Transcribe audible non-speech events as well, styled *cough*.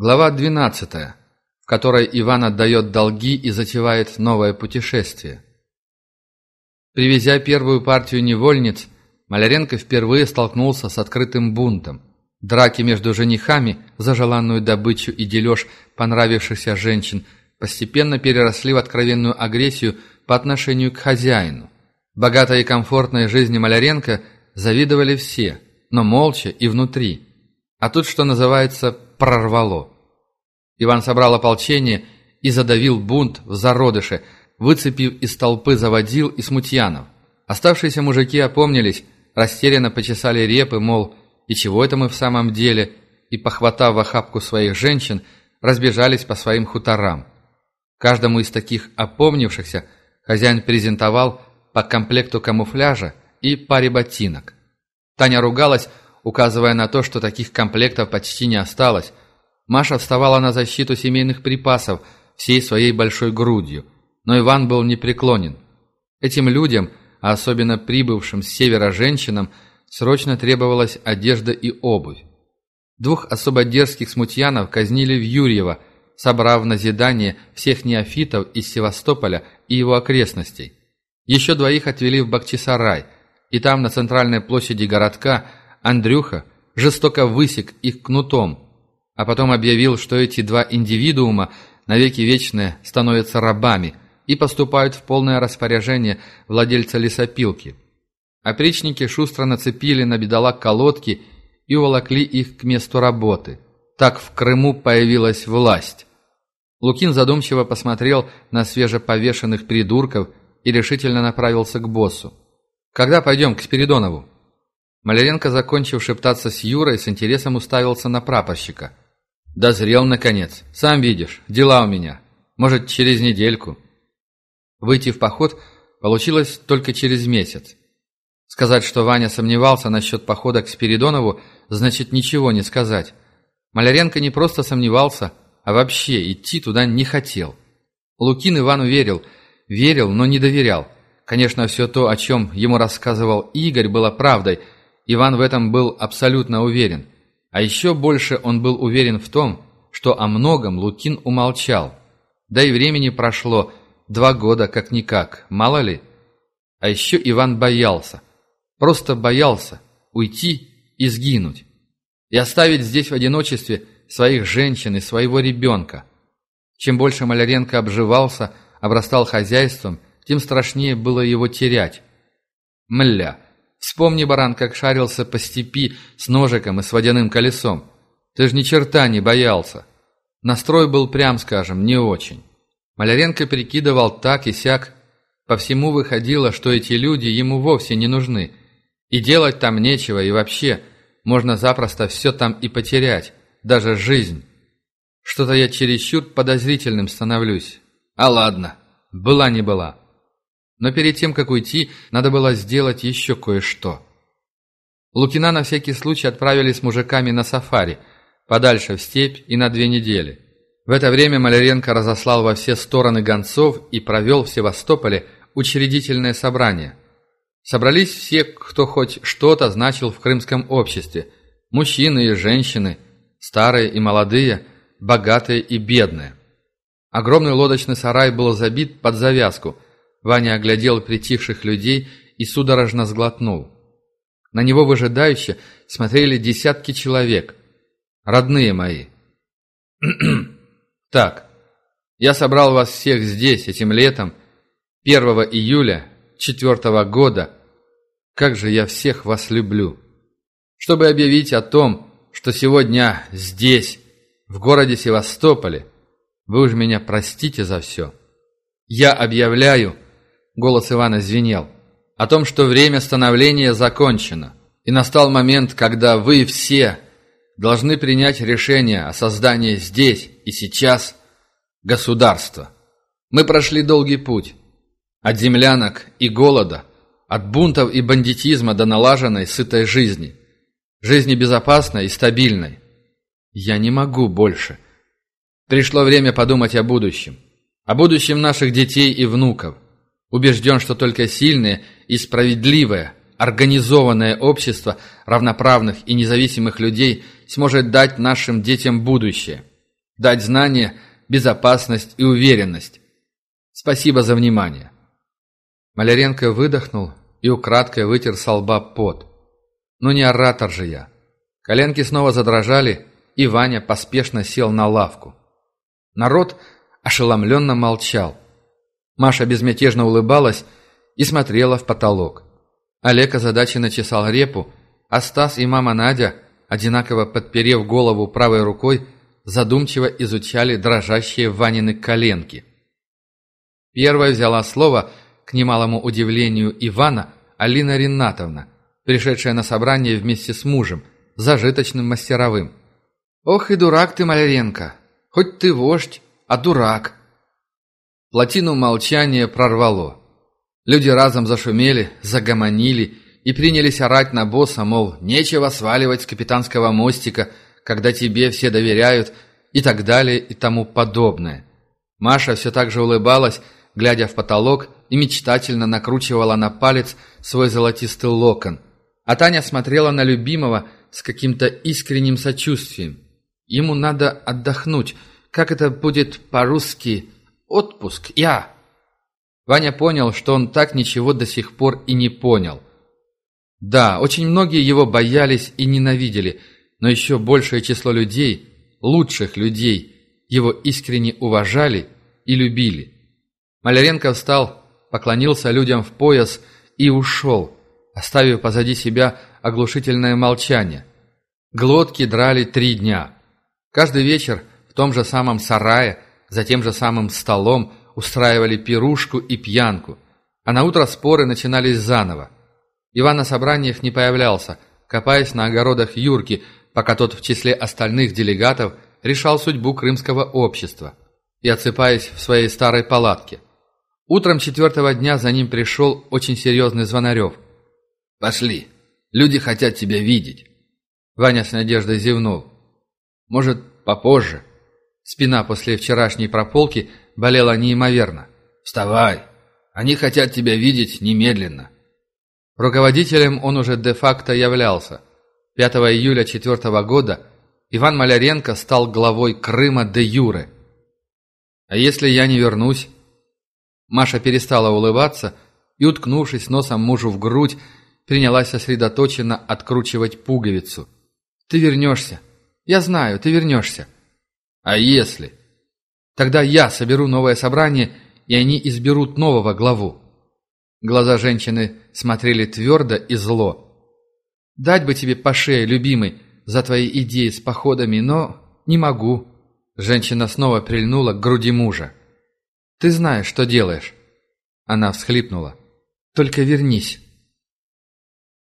Глава 12, в которой Иван отдает долги и затевает новое путешествие. Привезя первую партию невольниц, Маляренко впервые столкнулся с открытым бунтом. Драки между женихами за желанную добычу и дележ понравившихся женщин постепенно переросли в откровенную агрессию по отношению к хозяину. Богатой и комфортной жизни Маляренко завидовали все, но молча и внутри. А тут, что называется, прорвало. Иван собрал ополчение и задавил бунт в зародыше, выцепив из толпы заводил и смутьянов. Оставшиеся мужики опомнились, растерянно почесали репы, мол, и чего это мы в самом деле, и, похватав в охапку своих женщин, разбежались по своим хуторам. Каждому из таких опомнившихся хозяин презентовал по комплекту камуфляжа и паре ботинок. Таня ругалась, указывая на то, что таких комплектов почти не осталось, Маша вставала на защиту семейных припасов всей своей большой грудью, но Иван был непреклонен. Этим людям, а особенно прибывшим с севера женщинам, срочно требовалась одежда и обувь. Двух особо дерзких смутьянов казнили в Юрьево, собрав на назидание всех неофитов из Севастополя и его окрестностей. Еще двоих отвели в Бахчисарай, и там, на центральной площади городка, Андрюха жестоко высек их кнутом – а потом объявил, что эти два индивидуума навеки вечные становятся рабами и поступают в полное распоряжение владельца лесопилки. Опричники шустро нацепили на бедолаг колодки и уволокли их к месту работы. Так в Крыму появилась власть. Лукин задумчиво посмотрел на свежеповешенных придурков и решительно направился к боссу. «Когда пойдем к Спиридонову?» Маляренко, закончив шептаться с Юрой, с интересом уставился на прапорщика – Дозрел, наконец. Сам видишь, дела у меня. Может, через недельку. Выйти в поход получилось только через месяц. Сказать, что Ваня сомневался насчет похода к Спиридонову, значит ничего не сказать. Маляренко не просто сомневался, а вообще идти туда не хотел. Лукин Ивану верил, верил, но не доверял. Конечно, все то, о чем ему рассказывал Игорь, было правдой. Иван в этом был абсолютно уверен – а еще больше он был уверен в том, что о многом Лукин умолчал. Да и времени прошло два года как-никак, мало ли. А еще Иван боялся. Просто боялся уйти и сгинуть. И оставить здесь в одиночестве своих женщин и своего ребенка. Чем больше Маляренко обживался, обрастал хозяйством, тем страшнее было его терять. Мля, Вспомни, баран, как шарился по степи с ножиком и с водяным колесом. Ты ж ни черта не боялся. Настрой был, прям скажем, не очень. Маляренко прикидывал так и сяк. По всему выходило, что эти люди ему вовсе не нужны. И делать там нечего, и вообще, можно запросто все там и потерять, даже жизнь. Что-то я чересчур подозрительным становлюсь. А ладно, была не была. Но перед тем, как уйти, надо было сделать еще кое-что. Лукина на всякий случай отправили с мужиками на сафари, подальше в степь и на две недели. В это время Маляренко разослал во все стороны гонцов и провел в Севастополе учредительное собрание. Собрались все, кто хоть что-то значил в крымском обществе. Мужчины и женщины, старые и молодые, богатые и бедные. Огромный лодочный сарай был забит под завязку – Ваня оглядел притихших людей и судорожно сглотнул. На него выжидающе смотрели десятки человек. Родные мои. *clears throat* так, я собрал вас всех здесь этим летом, 1 июля 4 года. Как же я всех вас люблю. Чтобы объявить о том, что сегодня здесь, в городе Севастополе, вы уж меня простите за все. Я объявляю, голос Ивана звенел, о том, что время становления закончено, и настал момент, когда вы все должны принять решение о создании здесь и сейчас государства. Мы прошли долгий путь. От землянок и голода, от бунтов и бандитизма до налаженной, сытой жизни. Жизни безопасной и стабильной. Я не могу больше. Пришло время подумать о будущем. О будущем наших детей и внуков – Убежден, что только сильное и справедливое, организованное общество равноправных и независимых людей сможет дать нашим детям будущее. Дать знания, безопасность и уверенность. Спасибо за внимание». Маляренко выдохнул и украдкой вытер со лба пот. «Ну не оратор же я». Коленки снова задрожали, и Ваня поспешно сел на лавку. Народ ошеломленно молчал. Маша безмятежно улыбалась и смотрела в потолок. Олег озадаченно чесал репу, а Стас и мама Надя, одинаково подперев голову правой рукой, задумчиво изучали дрожащие Ванины коленки. Первая взяла слово, к немалому удивлению Ивана, Алина Ринатовна, пришедшая на собрание вместе с мужем, зажиточным мастеровым. «Ох и дурак ты, Маляренко! Хоть ты вождь, а дурак!» Плотину молчания прорвало. Люди разом зашумели, загомонили и принялись орать на босса, мол, нечего сваливать с капитанского мостика, когда тебе все доверяют, и так далее и тому подобное. Маша все так же улыбалась, глядя в потолок, и мечтательно накручивала на палец свой золотистый локон. А Таня смотрела на любимого с каким-то искренним сочувствием. Ему надо отдохнуть. Как это будет по-русски? Отпуск. Я. Ваня понял, что он так ничего до сих пор и не понял. Да, очень многие его боялись и ненавидели, но еще большее число людей, лучших людей, его искренне уважали и любили. Маляренко встал, поклонился людям в пояс и ушел, оставив позади себя оглушительное молчание. Глотки драли три дня. Каждый вечер в том же самом сарае, за тем же самым столом устраивали пирушку и пьянку, а на утро споры начинались заново. Иван на собраниях не появлялся, копаясь на огородах Юрки, пока тот в числе остальных делегатов решал судьбу крымского общества, и отсыпаясь в своей старой палатке. Утром четвертого дня за ним пришел очень серьезный Звонарев. «Пошли, люди хотят тебя видеть». Ваня с надеждой зевнул. «Может, попозже?» Спина после вчерашней прополки болела неимоверно. «Вставай! Они хотят тебя видеть немедленно!» Руководителем он уже де-факто являлся. 5 июля 4 года Иван Маляренко стал главой Крыма де юре. «А если я не вернусь?» Маша перестала улыбаться и, уткнувшись носом мужу в грудь, принялась сосредоточенно откручивать пуговицу. «Ты вернешься. Я знаю, ты вернешься». «А если?» «Тогда я соберу новое собрание, и они изберут нового главу». Глаза женщины смотрели твердо и зло. «Дать бы тебе по шее, любимый, за твои идеи с походами, но не могу». Женщина снова прильнула к груди мужа. Ты знаешь, что делаешь». Она всхлипнула. «Только вернись».